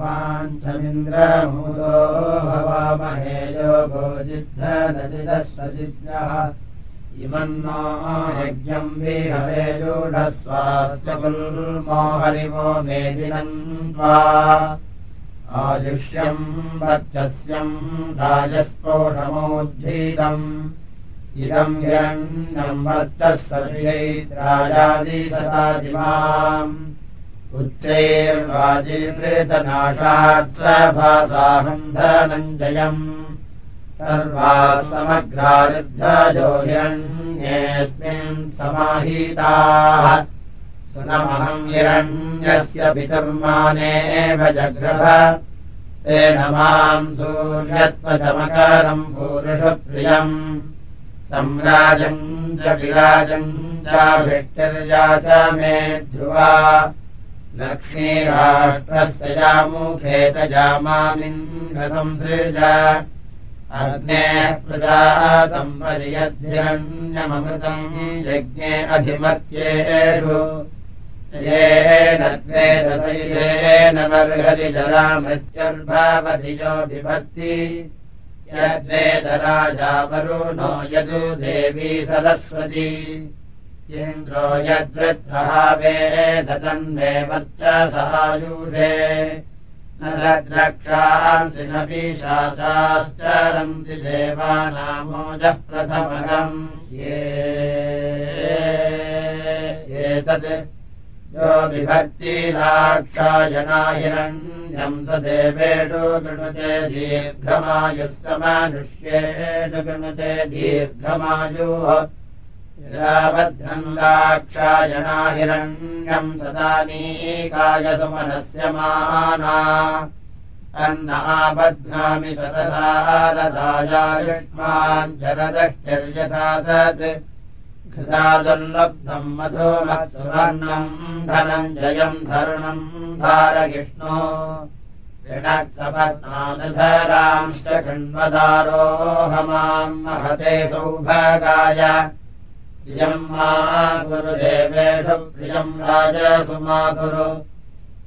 सर्वाञ्चमिन्द्रमूलो भवामहे योगो सजिज्ञः इमन्नो यज्ञम् विहवेजूढस्वास्य गुल्मो हरिवो मेदिनम् त्वा आयुष्यम् वर्चस्यम् राजस्पोषमोद्धीतम् इदम् हिरण्यम् वर्चस्वजादिशतादिमाम् उच्चैर्वाजिप्रेतनाशात् सभासाहम् धनञ्जयम् सर्वाः समग्रारुद्धयो हिरण्येऽस्मिन् समाहिताः। सुनमहम् हिरण्यस्य पितुर्मानेव जग्रभ। तेन माम् सूर्यत्वचमकारम् पूरुषप्रियम् सम्राजम् च विराजम् चाभिष्टिर्या च मे ध्रुवा लक्ष्मीराष्ट्रस्य यामुखेतजामामिन्द्रसंसृज अग्नेः प्रजातम् पर्यद्धिरण्यमृतम् यज्ञे अधिमत्येषु। येन द्वेदशैलेन बर्हति जलामृत्युर्भवति यो विभक्ति। यद्वेदराजावरुणो यदु देवी सरस्वती इन्द्रो यद्वृत्रः वेदतन्मे वर्चसायुषे न द्रक्षांसि न पीशाचाश्चरन्ति देवानामोजः प्रथमगम्। एतत् यो विभक्तिलाक्षायणा हिरण्यम् स देवेषु गृणुते दीर्घमायुः समानुष्येषु गृणुते दीर्घमायुः भद्रङ्गाक्षायणा हिरण्यम् सदानीकाय सुमनस्य माना अन्नाबध्नामि शतसारदायायुष्मान् जरदष्टिर्यथा सत्। घृता दुर्लब्धम् मधुमत्सुवर्णम् धनञ्जयम् धरुणम् भारगिष्णो ऋणक्सपत्नानुधरांश्च खण्वदारोहमाम् महते सौभागाय प्रियम् मा गुरुदेवेषु प्रियम् राजसुमा गुरु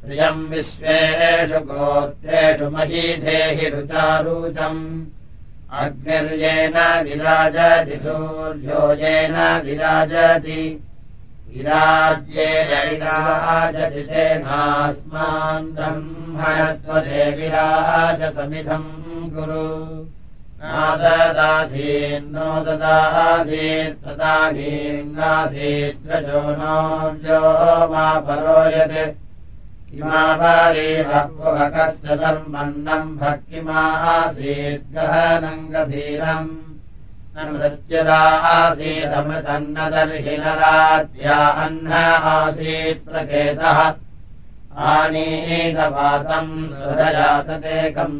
प्रियम् विश्वेषु गोत्रेषु महीधेहि रुचारुचम् अग्निर्येन विराजति सूर्यो येन विराजति। विराज्येन तेनास्मान् ब्रह्मणस्वदे विराजसमिधम् गुरु नाददासीन्नो ददासीत् तदानीन्नासीद्रजो नो व्यो मा परोयत्। किमावारीवकस्य धर्मन्नम् भक्तिमासीत् गहनम् गभीरम् न मृत्युरासीदमृतन्न दर्हि न राज्या अह्न आसीत् प्रकेतः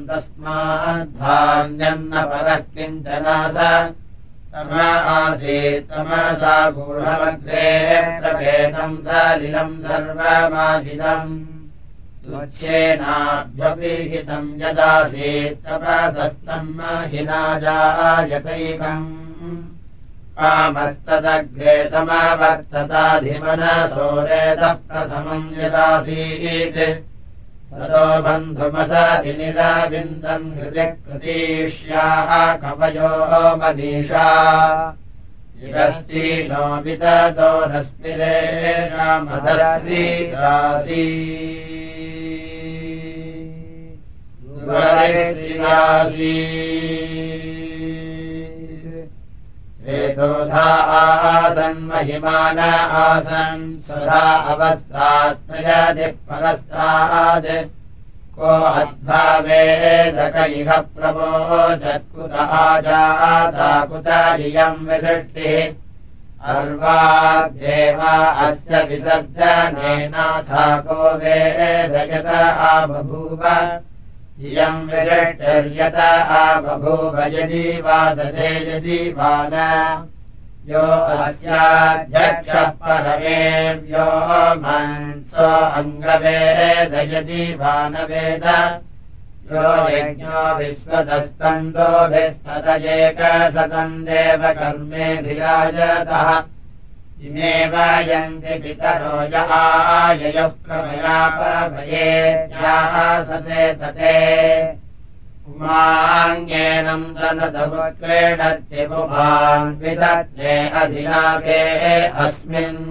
तस्माद्धान्यन्न परः किञ्चन स तम आसीत् तमसा गूढमग्रे प्रभेदम् सलिलम् सर्वमाजिदम् तुच्छेनाभ्यपीहितम् यदासीत् तपसस्तम् हिनाजायतैकम् कामस्तदग्रे समवर्तताधिमनसोरेदः प्रथमम् यदासीत्। सतो बन्धुमसति निराबिन्दम् हृदि प्रतीष्याः कवयो मनीषा। नस्मिरे मदस्वीदासी आसन्महिमान आसन् स्वधा अवस्थात् प्रयदिः परस्तात् को अद्भावेदक इह प्रवोचत्कुतः जाता कुत इयम् विसृष्टिः। अर्वाद्देवा अस्य विसर्जनेनाथा को वेदयत आबभूव इयम् विरष्टर्यत आबभूव यदि वा दधे यदि वा न यो अस्याध्यक्षः परमेव्यो मन्सो अङ्गवेद यदि वा न वेद यो यज्ञो विश्वतस्तन्दोभिस्तत एकसतम् देवकर्मेऽभिराजतः इमेव यन्ति पितरो ययः प्रमयापभयेत्याः सते तते। उमाङ्गेनम् तनदवक्रीडत्य पुमान् विदत्ने अधिनाके अस्मिन्।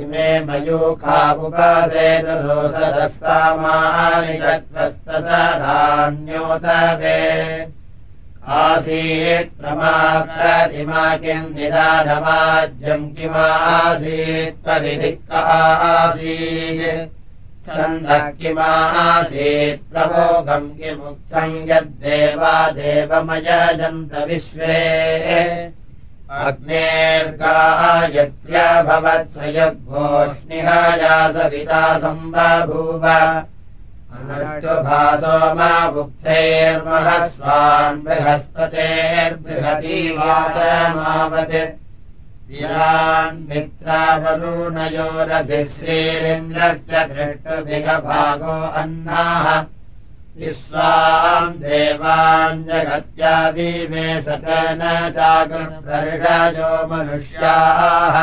इमे मयूखावुपसेतुरोसदस्तामानि चक्रस्तसरान्योतवे आसीत् प्रमाक्रतिमा किम् निदानवाज्यम् किमासीत् परिधिक् आसीत् छन्दः किमासीत् प्रमोघम् किमुक्तम् यद्देवा देवमयजन्त विश्वे। अग्नेर्गायत्र्यभवत् स यद्घोष्णिहाया सविता सम्बभूव अनष्टभासो मा बुक्थैर्महस्वान् बृहस्पतेर्बृहती वाचमावत् विरान्मित्रावलूनयोरभिः श्रीरिन्द्रस्य दृष्टुभिगभागो अन्नाः। विश्वान् देवान् जगत्याभिमे सत न चाकृप्रर्षयो मनुष्याः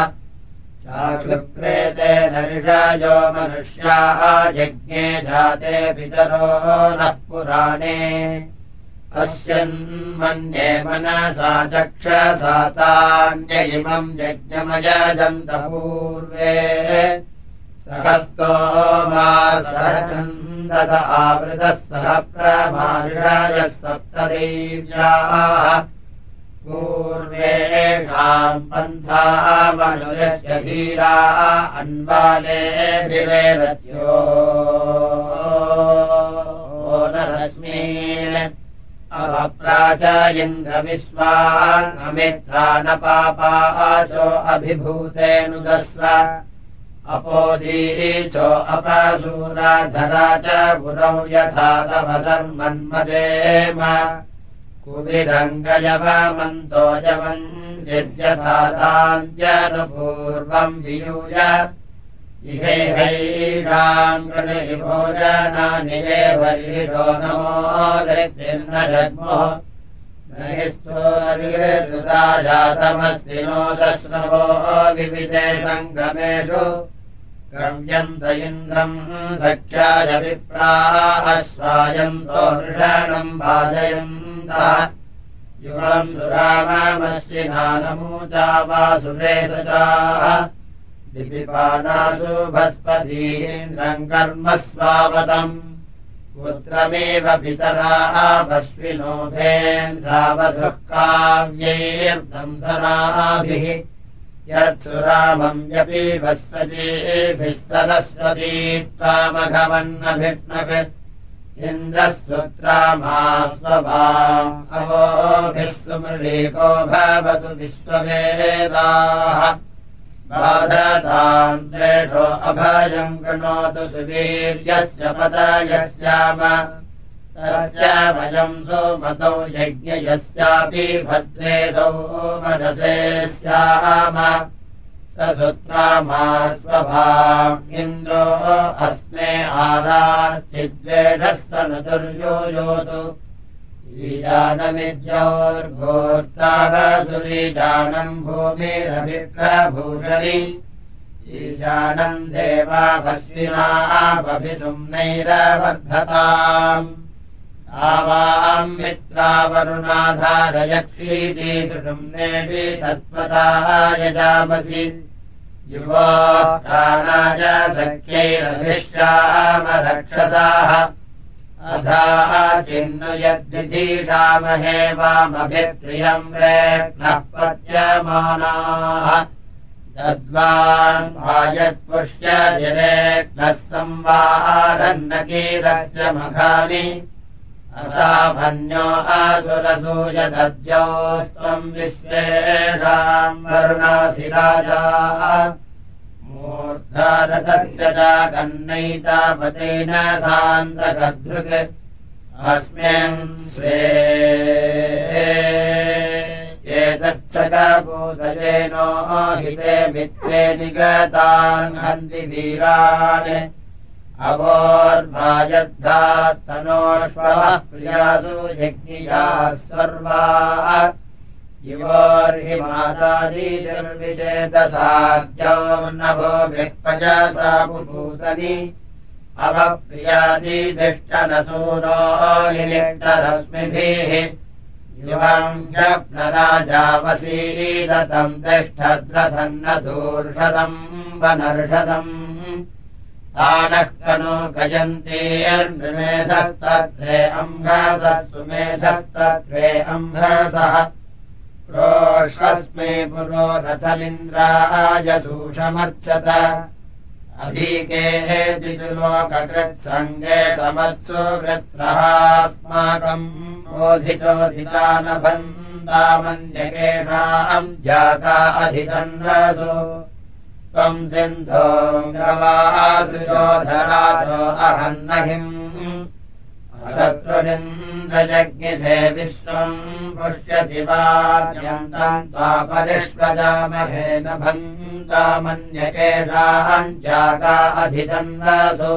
चाकृप्रेते नर्षयो मनुष्याः यज्ञे जाते पितरो नः पुराणे। पश्यन्मन्ये मनसा चक्षसातान्य इमम् यज्ञमयजन्तपूर्वे सकस्तोमासरचन्दस आवृतः सह प्रमार्षयः सप्तदेव्याः पूर्वेषाम् पन्थामनुजस्य धीराः अन्वालेभिरेरथ्यो नरश्मीन् अवप्राच इन्द्रविश्वान्मित्रा न पापाचो अभिभूतेऽनुदस्व अपोदीचो अपसूराधरा च गुरौ यथा तव सर्वन्मदेम कुविदङ्गयवमन्तो यवम् यद्यथाताञ्जनुपूर्वम् वियूय ऋतिर्न जग्मो। स्तोरिता जातमस्ति नोदस्रवो विविधे सङ्गमेषु। गम्यन्त इन्द्रम् सख्याय विप्राश्वायन्तो वृषणम् भाजयन्तः युवम् सुराममश्विनानमूचा वासुरेशचाः दिपिपानासु भस्पतीन्द्रम् कर्म स्वावतम्। पुत्रमेव पितराः पश्विनोभेन्द्रावधुः काव्यैर्दंसनाभिः यत्सुरामम् व्यपि वत्सजेभिः सरस्वती त्वामघवन्नभिष्णक् इन्द्रः सुत्रामा स्वभाम् अवोभिः सुमृळीको भवतु विश्ववेदाः। बाधताम् द्वेषो अभयम् कृणोतु सुवीर्यस्य पदयस्याम तस्य वयम् सोमतौ यज्ञयस्यापि भद्रेदौ मनसे स्याम सुत्रामा इन्द्रो अस्मे आराचिद्वेषः स न दुर्योयोतु ीजानमिद्योर्भोक्तारसुरीजानम् भूमिरभिप्रभूषणि। ईजानम् देवापश्विनापभिसुम्नैरवर्धताम् आवाम् मित्रावरुणाधारयक्षीति सुषुम्नेऽपि तत्त्वताः यजामसि युवो प्राणाय सख्यैरभिष्यामरक्षसाः अधाः चिन्नु यद्धिषामहे वामभिप्रियम् रेक्नः पत्यमानाः यद्वान्वायत्पुष्यजिरेक्नः संवारन्नकीरस्य मघानि असाभन्यो असुरसूयदद्योस्त्वम् विश्वेषाम् वरुणासि राजा मूर्धारथस्य च कन्नैतापतेन सान्द्रकदृक् अस्मिन् निगतान् हन्ति वीरान् अवोर्भायद्धात्तनोष्वः प्रियासु यज्ञिया सर्वा युवोर्हि नभो विक्पजसा पुपूतनि अवप्रियादीदिष्टनसूनो निलिप्तरश्मिभिः युवम् जप्नराजावसीदतम् तिष्ठद्रथन्न दूर्षदम् वनर्षदम् तानः कनो गजन्तीर्नृमेधस्तत्रे अम्भसः सुमेधस्तत्रे अम्भसः प्रोष्वस्मै पुरो रथमिन्द्रायसूषमर्चत। अधीके चितुलोककृत्सङ्गे समत्सु वृत्रहास्माकम् बोधितोधितानभन्तामन्यकेषाम् जाता अधितन्वसु त्वम् सिन्धो ग्रवासुयोधराजो अहन्नहिम् शत्रुरिन्द्रजज्ञिषे विश्वम् पुष्यसि वार्यन्तम् त्वापरिष्वजामहेन भन्तामन्यकेषाम् जाता अधितन्वसु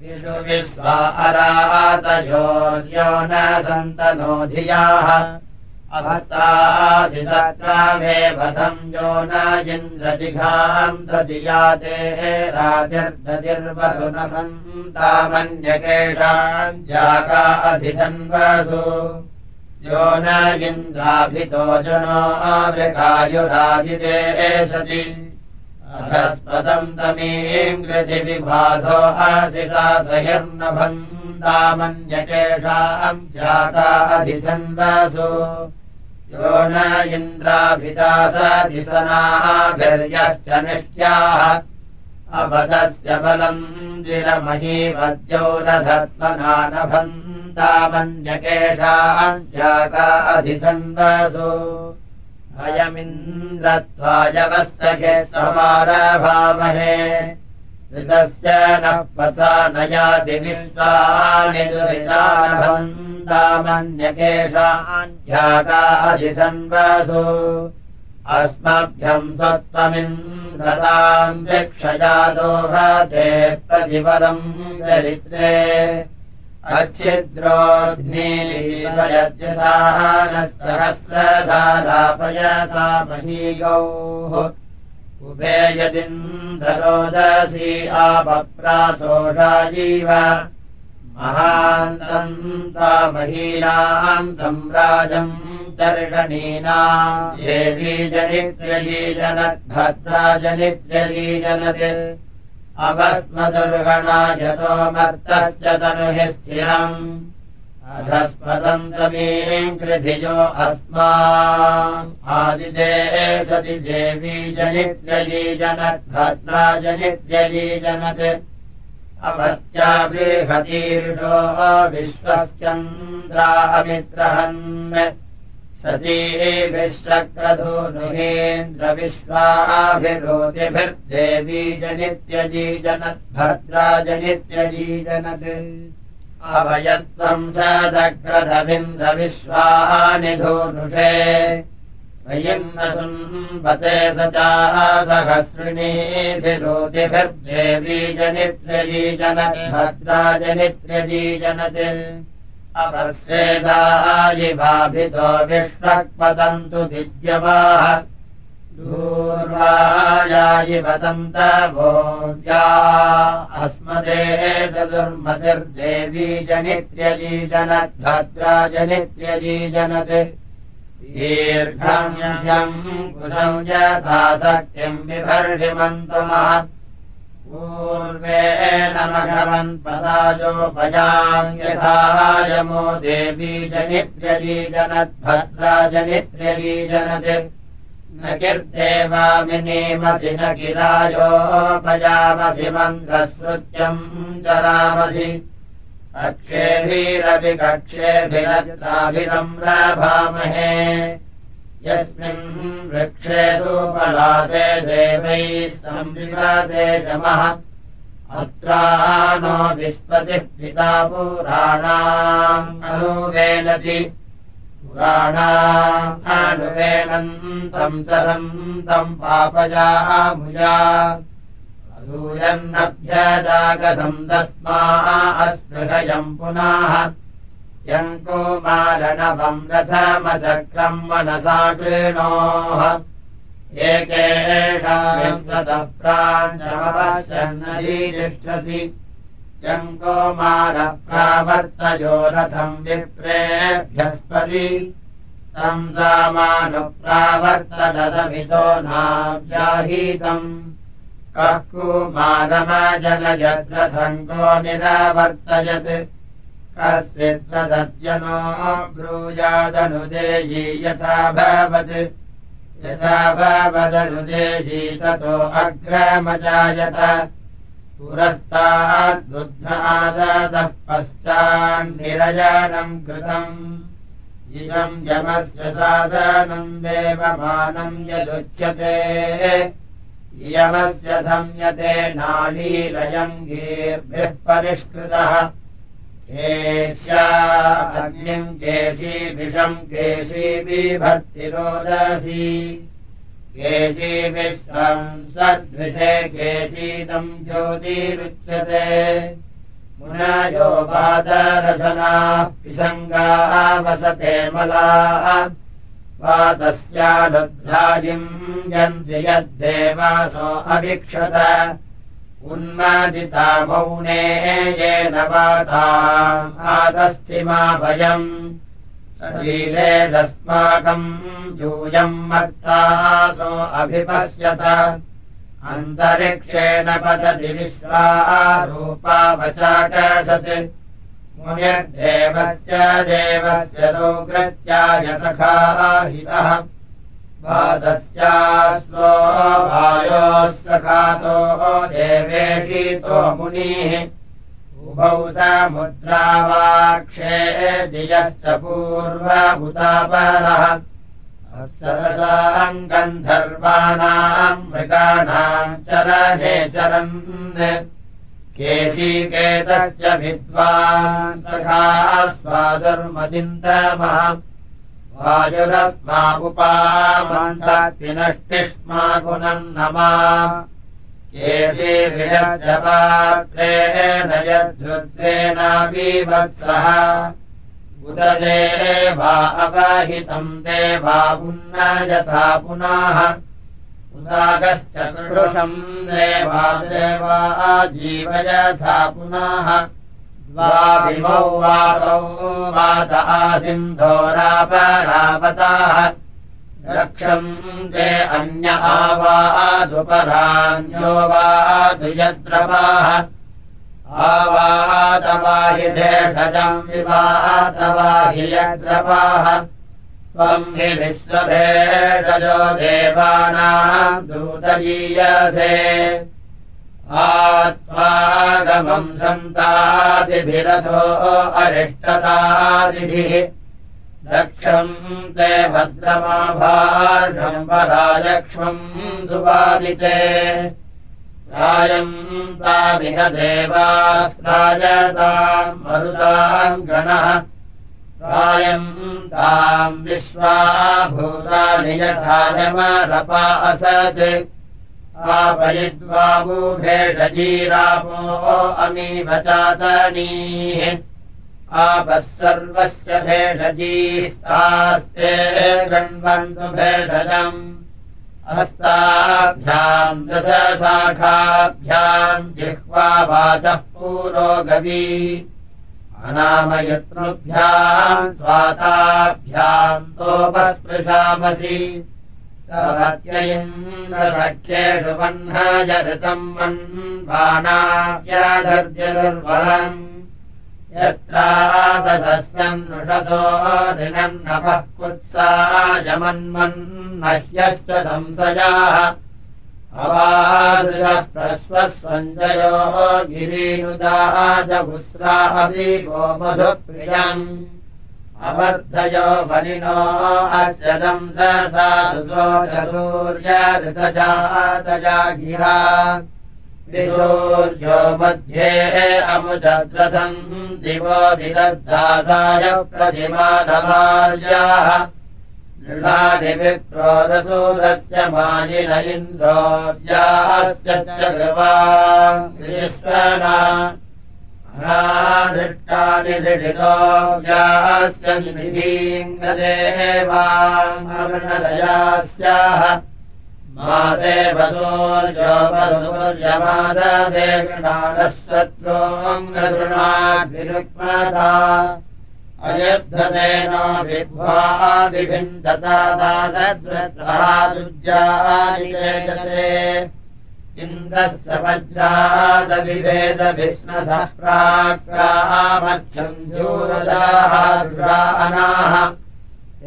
विषु विश्वा अरातयोर्यो न सन्तनोधियाः अहस्तासि सत्रावेवधम् यो न इन्द्रजिघाम् सदियाते रातिर्दतिर्वसुनमन्तामन्यकेषाम् जाका अधिधन्वसु यो न इन्द्राभितो जनो आवृकायुरादिते सति। अधस्पदम् तमीम् कृतिविबाधो असि सा सहिर्नभन्तामन्यकेषाम् जाता अधिधन्वसु यो न इन्द्राभिदासदिसनाभिर्यश्च निष्ट्याः। अपदस्य बलम् दिलमहीवद्यो न अधिधन्वसु अयमिन्द्रत्वायवस्तके त्वमारभामहे ऋतस्य नः पथा न याति विश्वानि दुरितामन्यकेषाञ्झाकाधिधन्वसु अस्मभ्यम् स्वत्वमिन्द्रताम् शिक्षया दोहते प्रतिपरम् दरिद्रे अच्छिद्रोऽग्नियत्यसाहनः महीयोः उभे यदिन्द्ररोदसी आपप्रासोषायीव महान्तम् तामहीनाम् सम्राजम् चर्षणीनाम् देवी जनित्यजीजनद्भद्रा जनित्यजीजनत् अवस्मदुर्गणा यतो मर्तश्च तनुहि स्थिरम् अधस्मदन्तमीम् कृधियो अस्मा। आदिदे सति देवी जनित्यजीजनद्भद्रा जनित्यजीजनत् अपत्या बृहतीर्षो विश्वश्चन्द्रामित्रहन् सतीभिश्चक्रधूनुहेन्द्रविश्वाभिरोतिभिर्देवी जनित्यजीजनद्भद्रा जनित्यजीजनत् अवयत्वम् सदक्रधमिन्द्रविश्वानिधूनुषे वयिन्नसुम्पते स चासहस्रिणीभिरोतिभिर्देवी जनित्यजीजनत् भद्रा जनित्यजीजनत् अपस्वेदायिभाभितो विष्वक्पतन्तु विद्यमाः दूर्वायायिवदन्त भोव्या अस्मदेतदुर्मतिर्देवी जनित्यजीजनद्भद्रा जनित्यजीजनत् दीर्घम् कुशम् यथा शक्तिम् बिभर्षिमन्तुमः पूर्वेण मघवन्पदायोपयाम् यथा यमो देवी जनित्यजीजनद्भद्रा जनित्यजीजनत् न किर्देवामिनीमसि न किलायोपयामसि मन्त्रश्रुत्यम् चरामसि कक्षेभिरपि कक्षेभिरत्राभिसंरभामहे यस्मिन् वृक्षे सुपलासे देवैः संविवादे जमः अत्रा नो विस्पतिः पिता पुराणाम् अनुवेलति पुराणाम् अनुवेलन्तम् चलन्तम् पापयामुया। असूयन्नभ्यजागसम् तस्मा अस्पृहयम् पुनः। यङ्कुमारणवम् रथमचक्रम् मनसा कृणोः एकेषाप्राञ्चमपश्यन्नजीतिष्ठसि यङ्कुमारप्रावर्तयो रथम् विप्रेभ्यस्पति। तम् सामानुप्रावर्तदमितो नाव्याहीतम् कः कुमारमजनयद्रथम् को निरावर्तयत्। कस्मिद्वदत्यनो ब्रूयादनुदेयी यथा भवत्। यथा भवदनुदेयी ततो अग्रमजायत पुरस्ताद्बुद्धादः पश्चान्निरजनम् कृतम्। इदम् यमस्य साधनम् देवमानम् यदुच्यते। यमस्य धम्यते नालीलयम् गीर्भिः परिष्कृतः। केश्याग्निम् केशी विषम् केशी बिभर्तिरोदसी केशी विश्वम् सदृशे केशीदम् ज्योतिरुच्यते। मुनयो पादरसनाः पिसङ्गाः वसते मलाः। वातस्यानुध्राजिम् यन्ति यद्देवासो अभिक्षत। उन्मादिता मौने येन वाता आदस्तिमा भयम् शरीरेदस्माकम् यूयम् मर्तासो अभिपश्यत। अन्तरिक्षेण पतति विश्वारूपावचाकसत् मुनिर्देवस्य देवस्य लोकृत्याय सखाहितः पादस्यास्वो वायोः सखातो देवेशीतो मुनिः उभौ समुद्रावाक्षे दियश्च पूर्वभूतापरः सरसाम् गन्धर्वाणाम् मृगाणाम् चरणे चरन्। केशीकेतस्य विद्वान् सखा उपामन्तनष्टिष्मा पुनम् नमा पात्रेण यद्रुद्रेणावीवत्सः उददेवा अवहितम् देवा पुन्न यथा पुनः। उदागश्च कृषम् देवा देवा जीव यथा पुनः। द्वाविमौ वातौ वात आसिन्धोरापरावताः रक्षम् ते अन्य आवादुपरान्यो वातु यद्रवाः आवातवाहि भेषजम् विवातवाहि यद्रवाः त्वम् हि विश्वभेषजो देवानाम् दूतयीयसे। आत्मागमम् सन्तादिभिरथो अरिष्टतादिभिः दक्षम् ते भद्रमाभाषम् परायक्ष्मम् सुवादिते रायम् तामिह देवास्त्रायताम् मरुताम् गणः। रायम् ताम् विश्वा भूतानि यथा यमरपा असत् आपयिद्वाबुभेषजीरापो अमीव चातनीः आपः सर्वस्य भेषजीस्तास्ते गण्वन्तु भेषजम् हस्ताभ्याम् दशशाखाभ्याम् जिह्वा वाचः पूरो गवी। अनामयत्नुभ्याम् स्वाताभ्याम् तोपस्पृशामसि। सख्येषु वह्नाजऋतम् मन्वानाव्याधर्जनुर्वरम् यत्रादशस्यन्नुषतो ऋणन्नभः कुत्सायमन्मन्नह्यश्च संशयाः। अवादृशः प्रश्वस्वञ्जयो गिरीनुदाजगुस्रा अपि वो मधुप्रियम् अबद्धयो अत्यदम् सूर्यऋतजातजा गिरा विशूर्यो मध्ये अमुचद्रथम् दिवो दिदद्दासाय प्रतिमानमार्याः। नृणानि विप्रोरसूरस्य मायिन इन्द्रो व्यास्य च कृपा अनादृष्टानि दृढितो व्यास्यन्निधीङ्गदेवामृणदयास्याः मासे वसूर्योपसूर्यमाददे गृणाडशत्रोऽङ्गृणाद्विरुक्मता अयुद्धतेनो विद्वादिभिन्दता दादद्रत्रादुज्जानिकेजते इन्द्रस्य वज्रादविभेदभिष्णसः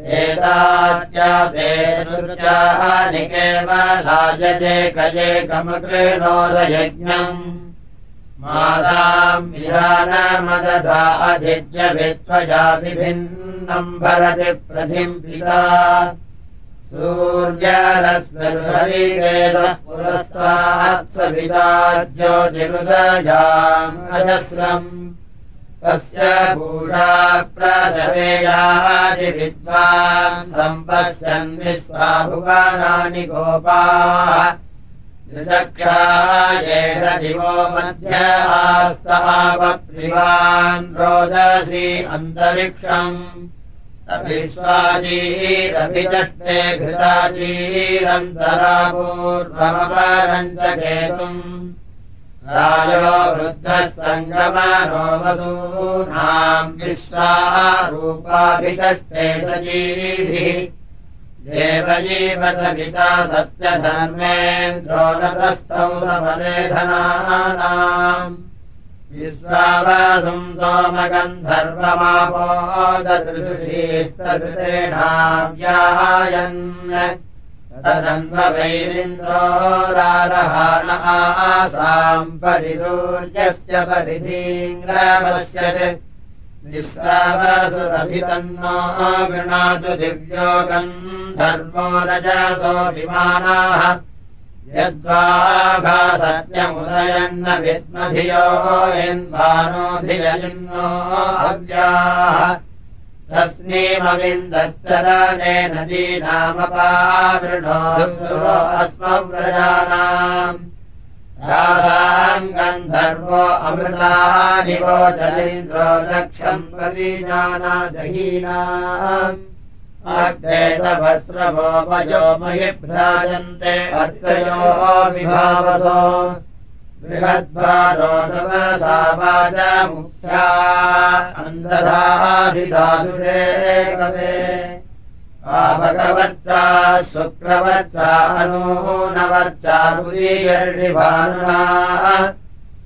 प्राक्रामच्छन्धूरजाः एतात्यादेशुर्जानि केवलायजेकजेकमकृणोरयज्ञम् माताम् विधानमदधा अधिज्यभित्वया विभिन्नम् भरति पुरस्तात्सविता ज्योतिरुदजाम् अजस्रम् तस्य भूषा प्रसवेयादिविद्वान् सम्पश्यन् विश्वा भुवनानि गोपाः। त्रिदक्षायेण दिवो मध्य आस्तावप्रिवान् रोदसी अन्तरिक्षम्। विश्वाचीरभिचष्टे घृताचीरन्तरा पूर्वमपरम् च केतुम् रायो वृद्धः सङ्गमनो वसूनाम् विश्वारूपाभिचष्टे सजीभिः सविता सत्यधर्मेन्द्रो नतस्थौ समलेधनानाम् विश्वावसुम् सोमगन्धर्वमापोदृषीस्तकृतेनाव्यायन् तदन्वैरिन्द्रो रारहाण आसाम् परिदूर्यस्य परिधीङ्ग्रमस्य विश्वावसुरभितन्नो गृणातु दिव्योगम् धर्मो विद्मधियो यन्वानो धियन्नो अव्याः तस्मीमविन्दच्चरणे नदीनामपावृणो अस्मव्रजानाम्। रासाम् गन्धर्वो अमृतानिवोचलिन्द्रो दक्षम् परिजानादहीनाम् अग्रेतवस्त्रवोपयो मयि भ्राजन्ते अर्चयो विभावसो कवे पावकवर्चा शुक्रवर्चा अनूनवर्चा उदीयर्षिभानुना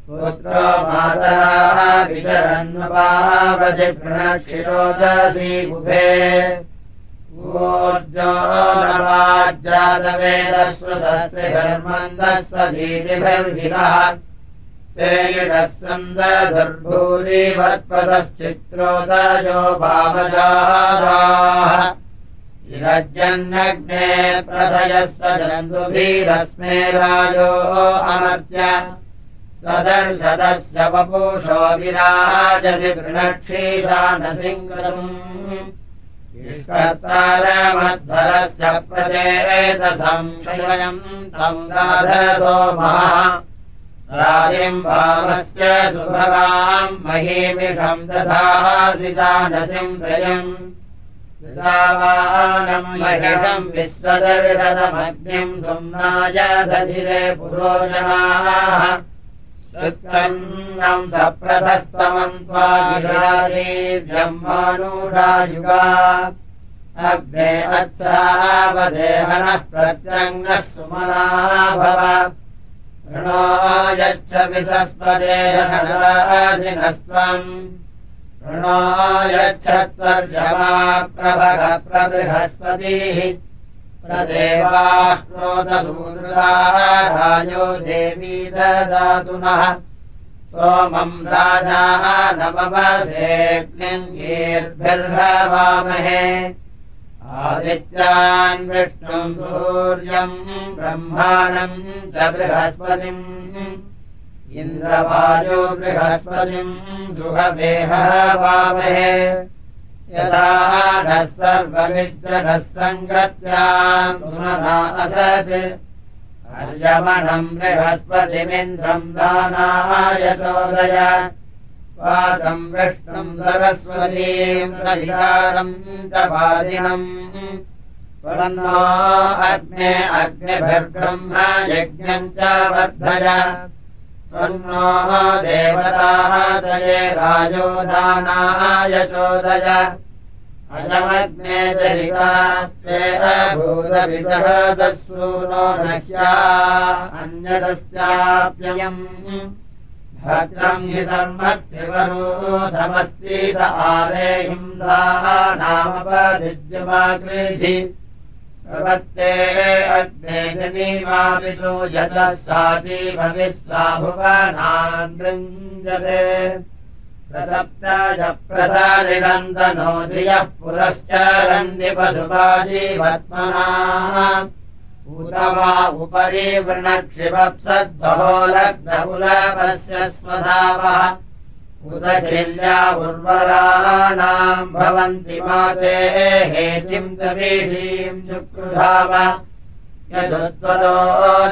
पुत्रो मातराः विचरन्वपावसि प्रणक्षिरोदसी बुभे ोर्जातवेदस्वधर्मन्दस्वधीतिभिर्हिरः ते इडस्कन्दधुर्भूरिवत्पदश्चित्रोदयो भावजाराः विरजन्नग्ने प्रथयस्वजन्तुभिरस्मे राजो अमर्त्य। सदर्शदस्य वपुषो विराजसि वृणक्षीसा न सिङ्गतम् तम् राधसोमः राजिम् वामस्य सुभगाम् महीमिषम् दधासितानसिम् प्रयम् कृतावानम् महिषम् विश्वदर्शनमग्निम् सुम्नाय दधिरे पुरोजनाः ृत्तम् सप्रथस्तमम् त्वादिव्यम्मानुषायुगा अग्ने अत्सावदेहनः प्रत्यङ्गः सुमना भव। ऋणो यच्छ विधस्पदेहनस्त्वम् ऋणो यच्छत्वर्यमा प्रभग प्रबृहस्पतिः प्रदेवाः राजो देवी ददातु नः सोमम् राजाः नमवसेऽग्निर्भिर्हवामहे आदित्यान् विष्णुम् सूर्यम् ब्रह्माणम् च बृहस्पतिम् इन्द्रवायो बृहस्पतिम् सुखमेहवामहे नः सर्वमित्रनः सङ्गत्याम् असत् अर्यमणम् बृहस्पतिमिन्द्रम् दानाय चोदय वादम् विष्णुम् सरस्वतीम् सविकारम् च वादिनम् पुनन्नो अग्ने अग्निभिर्ब्रह्म यज्ञम् च वर्धय त्वन्नो देवताः दये राजोदानाय चोदय। अयमग्ने दरिता त्वेन भूतविदः दस्सूनो नह्या अन्यदस्याप्ययम्। भद्रम् हि धर्मत्रिवरोधमस्तीत आले हिंसाः नामपदिज्यमाकृधि दृञ्जते प्रसप्ताय प्रसारिणन्दनो धियः पुरश्चरन्ति पशुपाजीवत्मना। उत वा उपरि वृणक्षिवप्सद्बहो लग्नकुलपस्य स्वधावः उदखिल्या उर्वराणाम् भवन्ति माते गवीषीम् चुक्रुधाव यदुद्वदो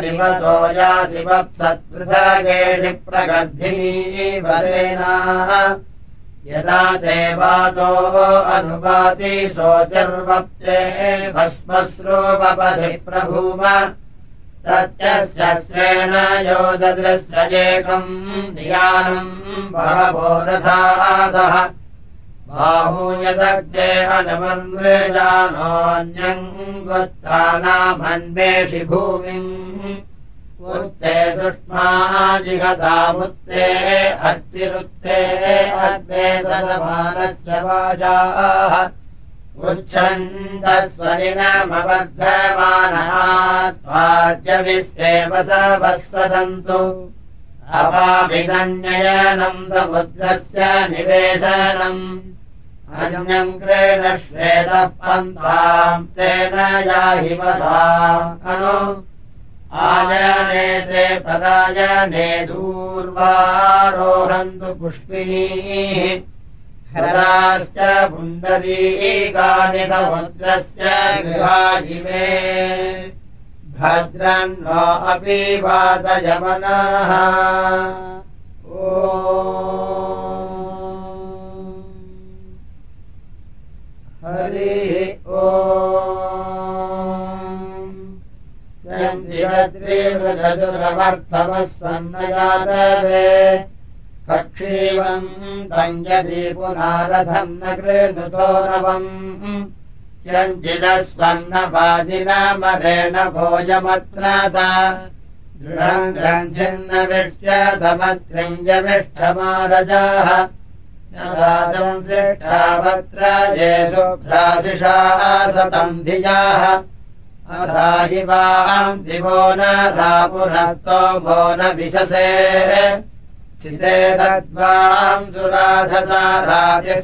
निवतो यासि वप्सत्पृथगेषि प्रगर्धिनी वसेना यदा देवातो अनुवाति शोचिर्वप्ते भस्मश्रोपसि प्रभूम तत्यस्यस्रेण यो ददृश्यजेकम् धियानम् बहवो रथासः बाहूयदग्ने अनुमन्वेजानोऽन्यम् गुत्थानामन्वेषि भूमिम् उत्ते सुष्माजिहतामुत्ते अर्चिरुत्ते अग्ने दलमानस्य वाजाः उच्छन्दस्वरिणमवर्धमानात्वाद्यविश्वेव स वत्सदन्तु अपाभिदन्ययनम् समुद्रस्य निवेशनम्। अन्यम् क्रीण श्वेतः पन्थाम् तेन याहिमसा अनु आयने ते परायणे दूर्वारोहन्तु पुष्पिणीः हराश्च पुण्डरीकानि समुद्रस्य गृहाजिमे भद्रन्नो अपि वातयमनः ओ हरि ओ ्रीवृधुरमर्थमस्वन्नयादवे कक्षीवम् तञ्जति पुनारथम् न कृणुतो नवम्। यञ्चिदस्वन्नपादिनामरेण भोजमत्रता दृढम् ग्रन्थिन्न विष्यतमत्रिञ्जमिष्ठमारजाः दातम् शिष्ठावत्र ये शुभ्राशिषाः सतम् धियाः अथाहिवाम् दिवो न रापुनस्तो वो न विशसे चिते तद्वाम् सुराधसा राजिः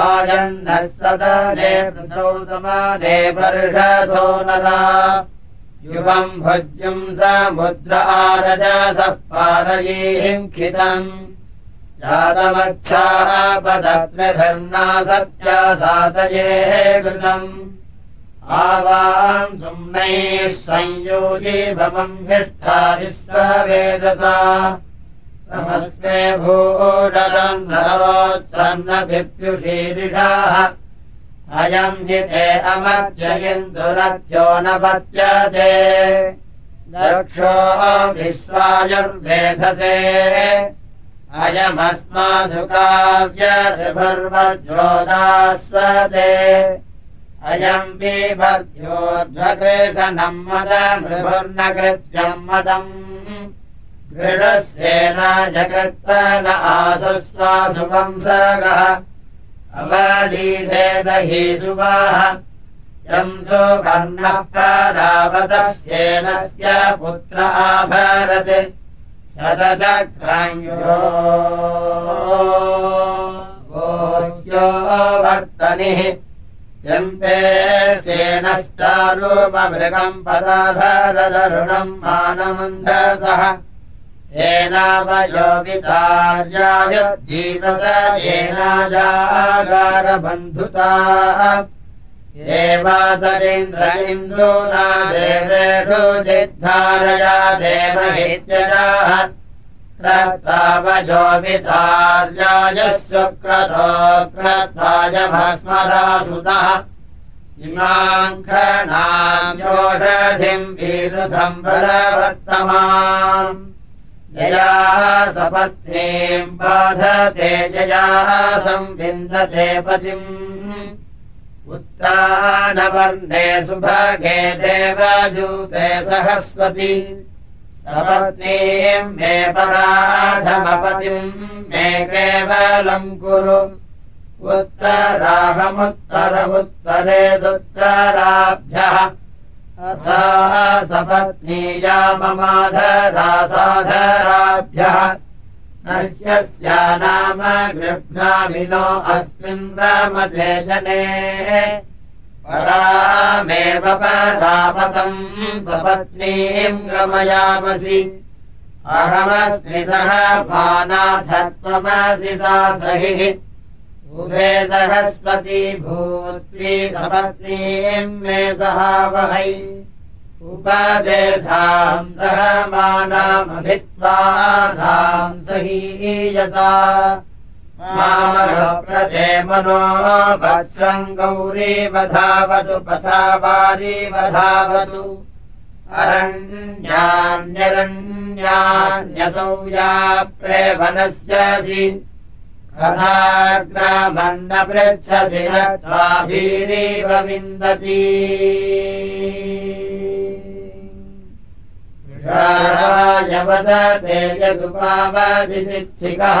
आयन्नः सदने पृथौ समाने वर्षथो नरा। युवम् भुज्युम् समुद्र आरजसः पारयीहिङ्खितम् जातमच्छापदत्रिभिर्ना सत्या सातये कृतम् आवाम् सुम्नैः हिष्ठा विश्ववेदसा। समस्मे भूडलम् नरोत्सन्नभिप्युषीरिषाः अयम् हि ते अमर्जयिन्दुरत्यो न पत्यते दक्षो विश्वायुर्वेधसे। अयमस्मासुकाव्यभर्वज्रोदास्वते अयम् बिभर्ध्योर्ध्वकृशनम् मदमृभुर्न कृत्यम् मदम्। गृढस्येन जकृत्व न आसुस्वासुवंसगः अवधीधेदहि सुवाः। यम् सुवर्णः परावतस्येनस्य पुत्र आभरत्। वर्तनिः यन्ते सेनश्चारूपमृगम् पदाभरदरुणम् मानमन्धसः। येनावयो विचार्याय जीवस येनाजागारबन्धुता एवादरिन्द्र इन्दूना देवेषु जिद्धारया देवहित्यजाः क्रत्वावजो वितार्यायश्चक्रतो क्रत्वाय भस्मरासुतः इमाम् खणाम्योषधिम् विरुधम् बलवत्तमाम्। जयाः सपत्नीम् बाधते जयाः संविन्दते पतिम्। उत्तानवर्णे सुभगे देवजूते सहस्वती सपत्नीम् मे पराधमपतिम् मे केवलम् कुरु। उत्तरागमुत्तरमुत्तरेदुत्तराभ्यः अथा सपत्नीया ममाधरासाधराभ्यः ह्यस्या नाम गृह्णामिनो अस्मिन् रमते जने परामेव परापतम् सपत्नीम् गमयामसि। अहमस्मि सह सहिः। उभे सहस्वती भूत्वी सपत्नीम् मे सहावहै। उपदेधाम् सह मानामभित्वाधाम् सहीयता वत्सम् गौरीवधावतु पथा वारीवधावतु अरण्यान्यरण्यान्यसौ या प्रेमनस्यसि कथाग्रामन्न पृच्छसि न त्वाभीरीव विन्दती। वदते यदुपावदिच्छिकः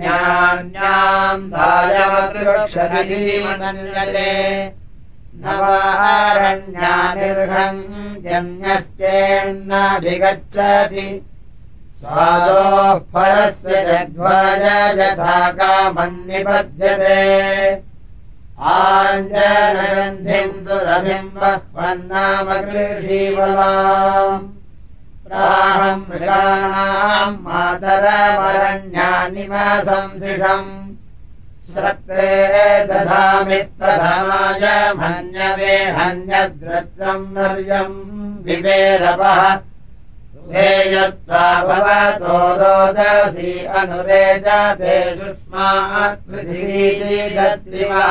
ण्यान्याम् सायवकृक्षमन्यते नवारण्यानिर्हम् जन्यश्चेन्नाभिगच्छति स्वादोः फलस्य जध्वज यथा कामन्निपद्यते आञ्जनगन्धिम् सुरभिम् बह्वन्नाम श्रत्रे दधामि प्रथमाय मन्यवे हन्यद्रत्रम् नर्यम् विवेरवः यत्त्वा भवतो रोदसी अनुरेजते सुष्मात् पृथिवीजत्रिवः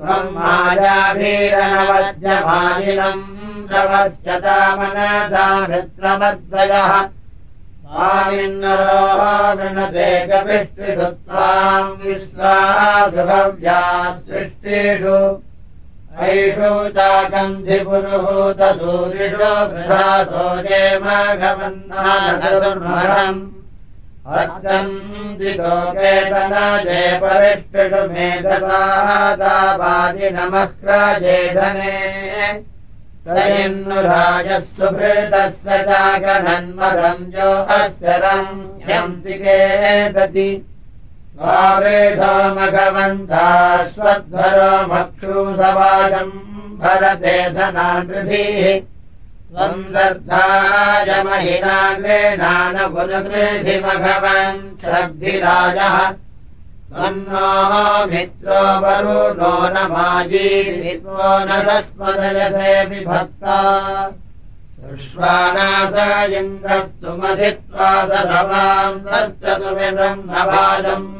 त्वम् मायाभीरणवद्यमालिनम् द्रवस्यतामनसा मित्रमद्वयः। स्वामिन्नरो विनते कपिष्टिषु त्वाम् विश्वासुभव्या सृष्टिषु। ऐषु चाकन्धिपुरुहूतसूरिषु वृथासो ये मघवन्नानम् अर्चम् दिलोकेतन जय परिष्टिषु मेधसादावादिनमह्रजेधने स इन्नुराजः सुभृतस्य चागनन्मदम् जो अस्य रम् ह्यंसिकेदति स्वावेधो मघवन्ताश्वध्वरो मक्षूसवाजम् भरते धनानृभिः त्वम् दर्धाय श्रद्धिराजः। त्वन्नो मित्रो वरुणो न माजीवित्वो न विभक्ता। सुष्वानास इन्द्रस्तुमधित्वा सधवाम् सर्चतु विनम् नवाजम्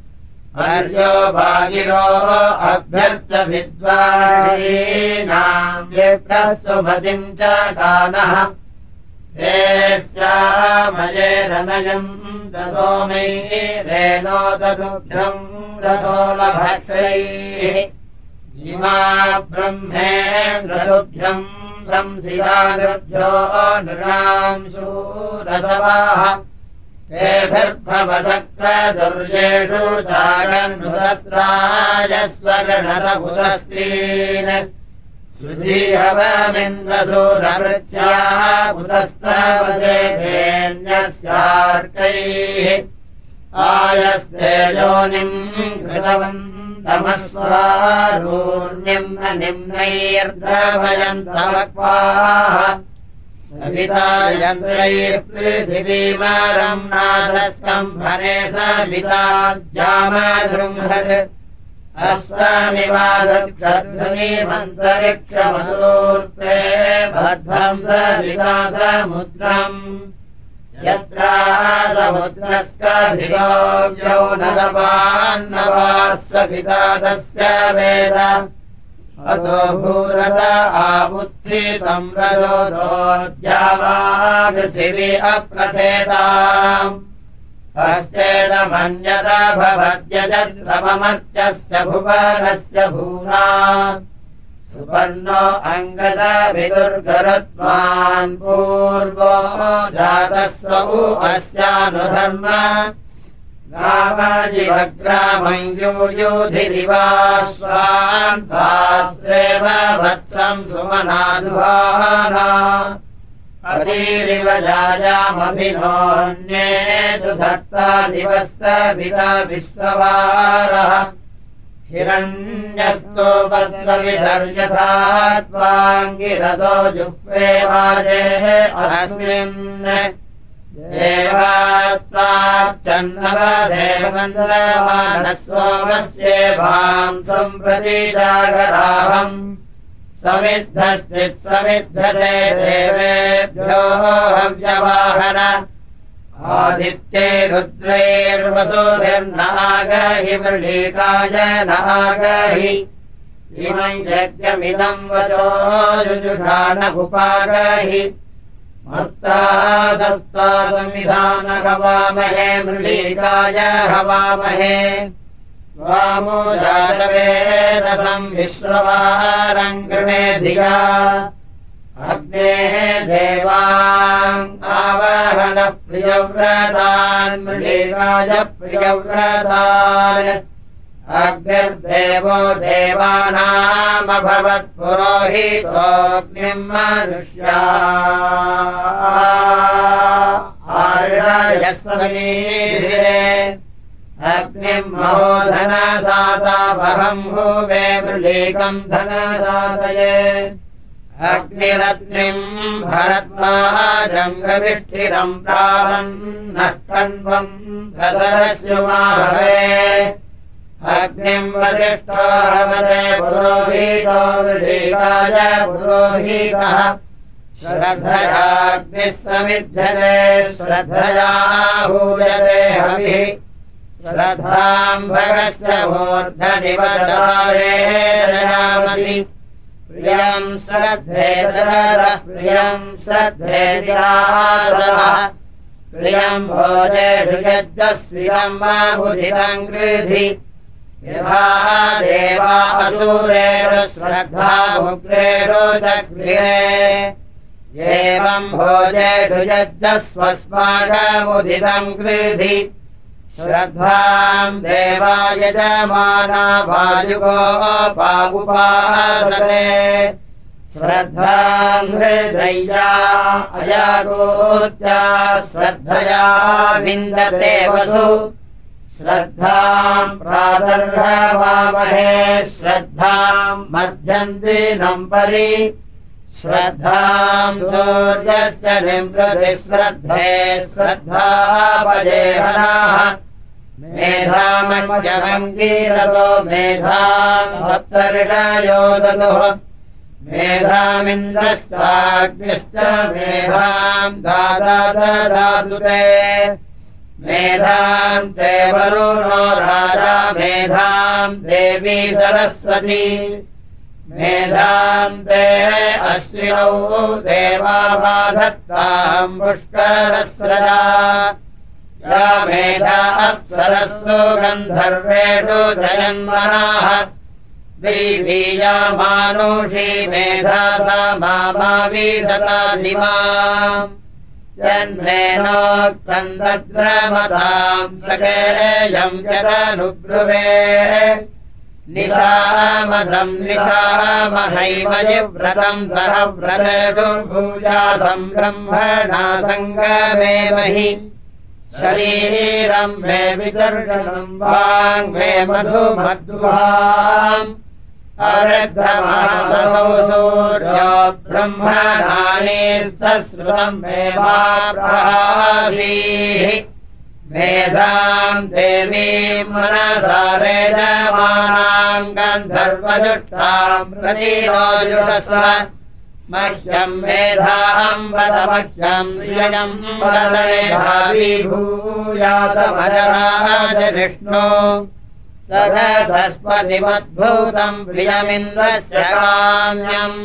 अर्यो भागिरो अभ्यर्थ विद्वारीणाम् विप्रस्तुमतिम् च गानः श्यामयेरनयम् दसोमै रेणो ददुभ्यम् रसोलभक्षैः इमा ब्रह्मेन्द्रभ्यम् संसिदानृभ्यो नृणांशूरसवाः तेभिर्भवसक्रदुर्येषु चारन्नुतत्रायस्वगणरभुतस्तीन् श्रुधीहवमिन्द्रसूरवृत्याः पुतस्तवदेवेन्यस्यार्कैः आयस्तेजोनिम् कृतवन् तमस्वारूण्यम् न निम्नैर्द्रभयन्तवक्वाः सवितायन्द्रैः पृथिवीमारम् नादस्कम्भने सविताज्जामदृंहत् अस्वामिवादक्षध्वनीमन्तरिक्षमदूर्ते बद्धम् सविकासमुद्रम् यत्रासमुद्रस्कभिगोव्यौ नदपान्नवास्य विकासस्य वेद अतो भूरत आबुत्थितम् रजोदोद्यावापृथिवी अप्रथेताम्। कश्चेदमन्यत भवत्यजत्रममर्त्यस्य भुवनस्य भूना। सुपर्णो अङ्गदविदुर्गरत्वान् पूर्वो जातस्व अस्यानुधर्म गावजिवग्रामञ्जूयोधिरिवास्वान्तास्त्रेव वत्सम् सुमनादुहाना। अतीरिव जायामभिनोऽन्ये तु धत्ता दिवस्य विदा विश्ववारः हिरण्यस्तोपस्वविधर्यथा त्वाङ्गिरसो जुह्वे वाजेः अस्मिन् देवात्वाच्चन्नवसेवन्दमानस्वमस्येवाम् सम्प्रति जागराहम्। समिद्धश्चित्समिद्धते देवेभ्यो हव्यवाहन। आदित्ये रुद्रैर्वसुभिर्नागहि मृळीकाय नागहि। इमम् यज्ञमिदम् वचो जुजुषाणमुपागहि मर्तादस्तादमिधान हवामहे मृळीकाय हवामहे। वामो जातवेदसम् विश्ववारम् गृणे धिया। अग्नेः देवान् आवहनप्रियव्रतान् मृळीकाय प्रियव्रतान्। अग्निर्देवो देवानामभवत्पुरोहितोऽग्निम् मनुष्या आर्यस्वमीधिरे अग्निम् महोधनसातापहम् भूवे मृळीकम् धनसातये। अग्निरग्निम् भरद्वाजङ्गविष्ठिरम् प्रावन्नः कण्वम् रसरस्युमाहवे पुरोहितः श्रद्धयाग्निः समिध्यते श्रद्धयाहूयते हविः। श्रद्धाम् भगस्य मूर्धनिवचारेरयामसि प्रियम् श्रद्धेतरः प्रियम् श्रद्धेतिरासः प्रियम् भोजेषु बुधितम् गृधि यथा देवा असूरेरुश्रद्धा उग्रेरु जग्रे एवम् भोजेषु यज्जस्वस्माकमुदितम् गृधि श्रद्धाम् पागुपासते श्रद्धाम् हृदय्या अयागोच्या श्रद्धया विन्दते वसु श्रद्धाम् प्रादर्हवामहे श्रद्धाम् मध्यम् दिनम् परि श्रद्धाम् सूर्यस्य निमृति श्रद्धे श्रद्धापजेहनाः मेधामञ्जमङ्गीरतो मेधाम् सप्तऋषयो ददुः। मेधामिन्द्रश्चाग्निश्च मेधाम् दादा ददातु ते मेधाम् ते वरुणो राजा मेधाम् देवी सरस्वती। मेधाम् ते अश्विनौ देवाबाधत्ताम् पुष्करस्रजा। या मेधा अप्सरस्सु गन्धर्वेषु जयन्मनाः। दैवीयामानुषी मेधा सा मावीसतादिमा सकेयम् यदनुब्रुवे। निशामधम् निशामहैमयिव्रतम् सह व्रतु भूयासम् ब्रह्मणा सङ्गमेमहि शरीरम् मे विदर्शनम् वाङ् मे मधुमध्वाम् वासीः मेधाम् देवीम् मनसारेजमानाम् गन्धर्वजुष्टाम् प्रतीरोजुषस्व। मह्यम् मेधाम् वद मह्यम् श्रियम् वद मेधाविभूयासमजराजविष्णो सरस्वतिमद्भूतम् प्रियमिन्द्रस्य काम्यम्।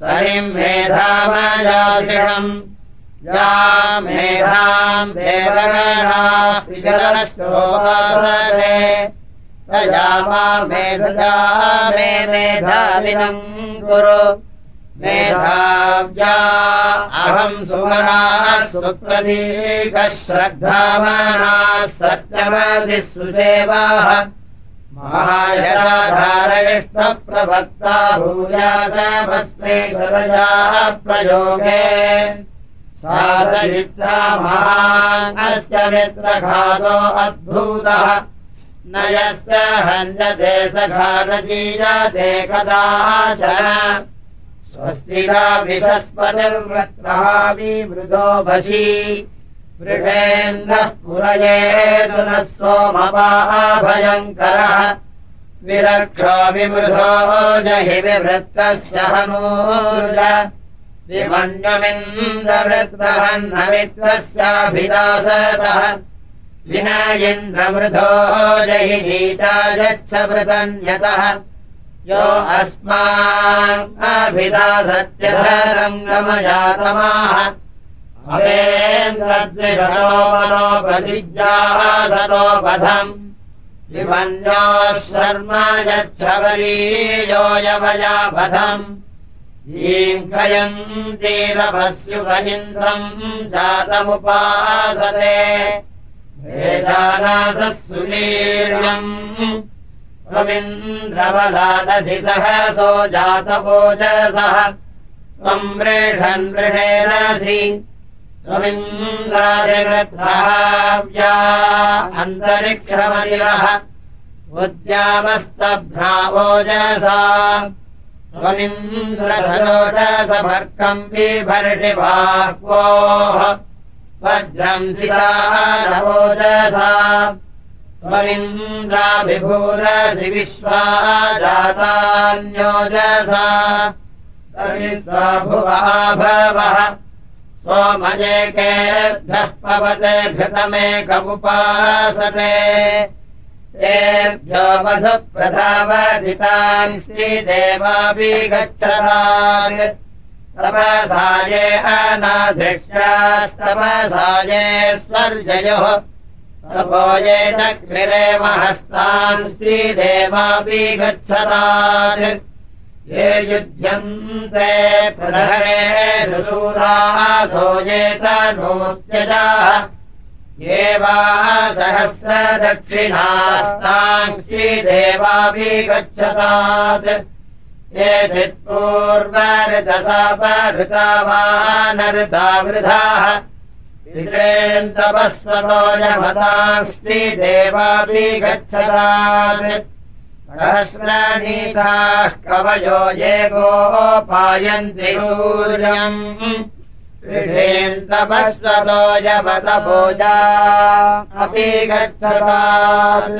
सरिम् मेधामयाशिषम् या मेधाम् देवगणाश्रोवासरे तया मा मेधजा मे मेधाविनम् कुरु मेधाव्या। अहम् सुमनाः सुप्रतीकः श्रद्धामानाः सत्यमधिसुसेवाः महायराधारयिष्टप्रभक्ता भूयासमस्मै सरजाः प्रयोगे। साधयित्रा महास्य मित्रघातो अद्भूतः। न यस्य हन्यते सघानजीयते कदाचन स्वस्तिरा विषस्पतिर्वृत्रः विमृदो भसी वृषेन्द्रः पुरयेतु नः सोमपाभयङ्करः विरक्षो विमृधो जहि विमन्यमिन्द्रवृत्रहन्न मित्रस्याभिदासतः विना इन्द्रमृधो जहि नीता यच्छ वृतन्यतः यो अस्माभिदा सत्यधरङ्गमयातमाः अवेन्द्रद्विषतो मनोपदिज्यासतोपधम् विमन्योः शर्म यच्छवरीयो यवयापधम् ीङ्कयम् तीरभस्युप इन्द्रम् जातमुपासते। वेदानासः सुवीर्यम् त्वमिन्द्रबलादधितः सो जातभोजसः त्वम् वृषन् वृषेरसि। त्वमिन्द्रादिवृद्धाव्या अन्तरिक्षमतिरः। उद्यामस्तभ्रावोजसा। त्वमिन्द्रसरोषसमर्कम् बिभर्षिवाक्वोः वज्रम् सितारवोजसा त्वमिन्द्राभिभूरसि विश्वा जातान्योजसा सविश्वा भुवा सोमजेकेभ्यः पवते घृतमेकमुपासते। तेभ्यो मधुप्रधावदितान् श्रीदेवापि गच्छतान् तपसाये अनाधृष्यास्तपसाये स्वर्जयोः तपोये चक्रिरे महस्तान् श्रीदेवापि गच्छतान् ये युध्यन्ते प्रहरेषु सूराः सोयेत नोत्यजाः ये वा सहस्रदक्षिणास्ताङ्क्षिदेवापि गच्छतात्। ये चित्पूर्वऋतसापऋता वा नृता यमतांस्ति देवापि गच्छतात् सहस्रनीताः कवयो ये गोपायन्ति सूर्यम्। ऋषेन्तपस्वतो यमतभोजा अपि गच्छतात्